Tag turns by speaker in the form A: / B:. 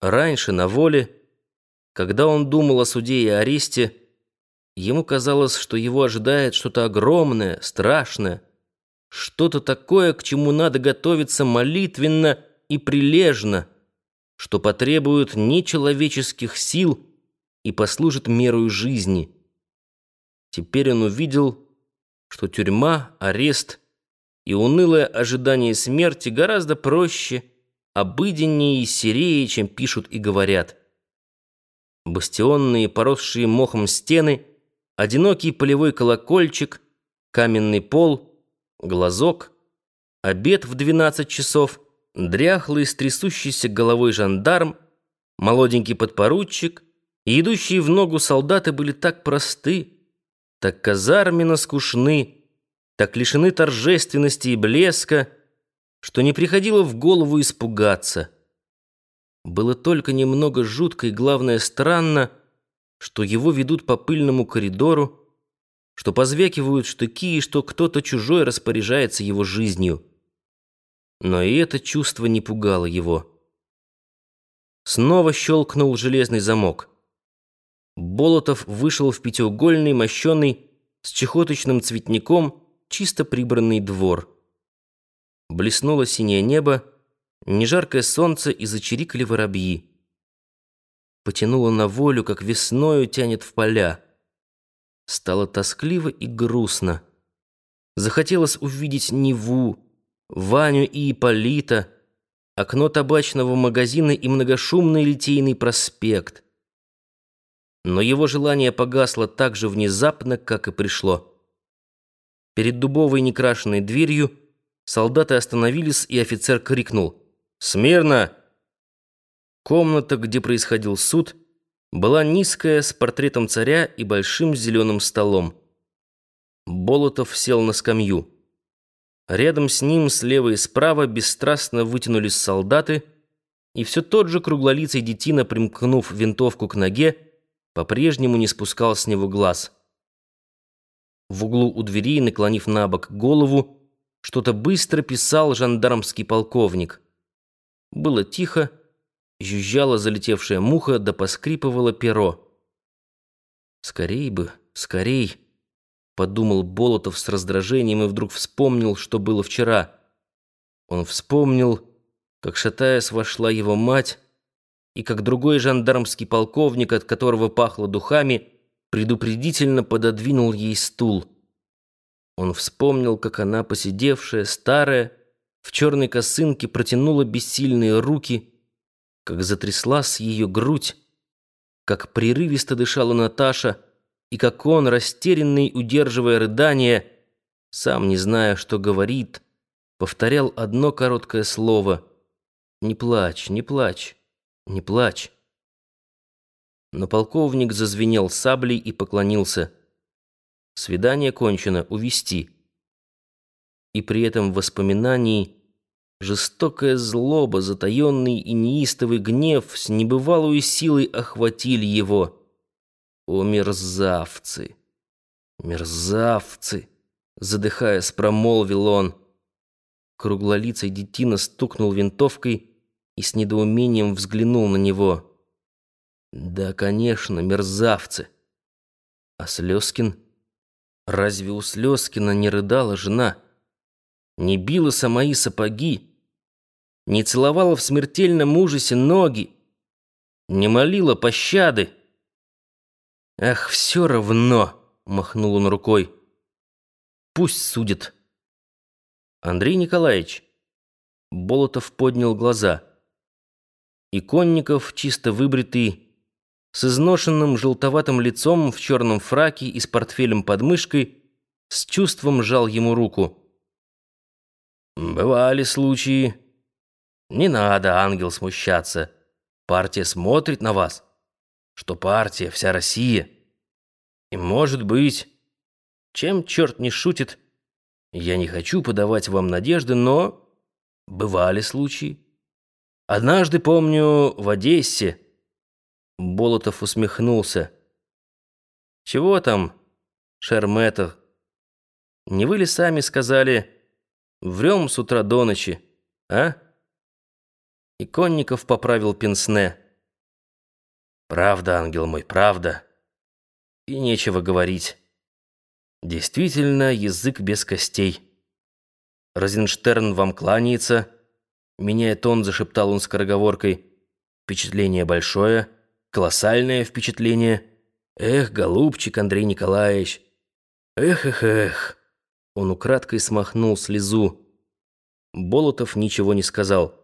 A: Раньше, на воле, когда он думал о суде и аресте, ему казалось, что его ожидает что-то огромное, страшное, что-то такое, к чему надо готовиться молитвенно и прилежно, что потребует нечеловеческих сил и послужит мерою жизни. Теперь он увидел, что тюрьма, арест и унылое ожидание смерти гораздо проще – обыденнее и серее, чем пишут и говорят. Бастионные, поросшие мохом стены, одинокий полевой колокольчик, каменный пол, глазок, обед в 12 часов, дряхлый с трясущейся головой жандарм, молоденький подпоручик и идущие в ногу солдаты были так просты, так казарменно скучны, так лишены торжественности и блеска, что не приходило в голову испугаться. Было только немного жутко и, главное, странно, что его ведут по пыльному коридору, что позвякивают штыки и что кто-то чужой распоряжается его жизнью. Но и это чувство не пугало его. Снова щелкнул железный замок. Болотов вышел в пятиугольный, мощенный, с чехоточным цветником, чисто прибранный двор. Блеснуло синее небо, нежаркое солнце и зачирикали воробьи. Потянуло на волю, как весною тянет в поля. Стало тоскливо и грустно. Захотелось увидеть Неву, Ваню и Ипполита, окно табачного магазина и многошумный Литейный проспект. Но его желание погасло так же внезапно, как и пришло. Перед дубовой некрашенной дверью Солдаты остановились, и офицер крикнул «Смирно!». Комната, где происходил суд, была низкая, с портретом царя и большим зеленым столом. Болотов сел на скамью. Рядом с ним, слева и справа, бесстрастно вытянулись солдаты, и все тот же круглолицый детина, примкнув винтовку к ноге, по-прежнему не спускал с него глаз. В углу у двери, наклонив на бок голову, что-то быстро писал жандармский полковник. Было тихо, жужжала залетевшая муха, да поскрипывало перо. «Скорей бы, скорей!» — подумал Болотов с раздражением и вдруг вспомнил, что было вчера. Он вспомнил, как, шатаясь, вошла его мать, и как другой жандармский полковник, от которого пахло духами, предупредительно пододвинул ей стул. Он вспомнил, как она, посидевшая, старая, в черной косынке протянула бессильные руки, как затряслась ее грудь, как прерывисто дышала Наташа, и как он, растерянный, удерживая рыдание, сам не зная, что говорит, повторял одно короткое слово «Не плачь, не плачь, не плачь». Но полковник зазвенел саблей и поклонился – Свидание кончено, увести. И при этом в воспоминании жестокая злоба, затаенный и неистовый гнев с небывалой силой охватили его. О, мерзавцы! Мерзавцы! Задыхаясь, промолвил он. Круглолицый детина стукнул винтовкой и с недоумением взглянул на него. Да, конечно, мерзавцы. А Слезкин... Разве у Слезкина не рыдала жена? Не била мои сапоги? Не целовала в смертельном ужасе ноги? Не молила пощады? «Ах, все равно!» — махнул он рукой. «Пусть судит». Андрей Николаевич. Болотов поднял глаза. Иконников, чисто выбритый, с изношенным желтоватым лицом в черном фраке и с портфелем под мышкой, с чувством жал ему руку. «Бывали случаи. Не надо, ангел, смущаться. Партия смотрит на вас. Что партия, вся Россия. И, может быть, чем черт не шутит, я не хочу подавать вам надежды, но бывали случаи. Однажды, помню, в Одессе, Болотов усмехнулся. «Чего там, Шерметов? Не вы ли сами сказали, врем с утра до ночи, а?» Иконников поправил пенсне. Правда, ангел мой, правда. И нечего говорить. Действительно, язык без костей. Розенштерн вам кланяется. Меняя тон, зашептал он скороговоркой. Впечатление большое, колоссальное впечатление. Эх, голубчик Андрей Николаевич. Эх, эх, эх. Он украдкой смахнул слезу. Болотов ничего не сказал.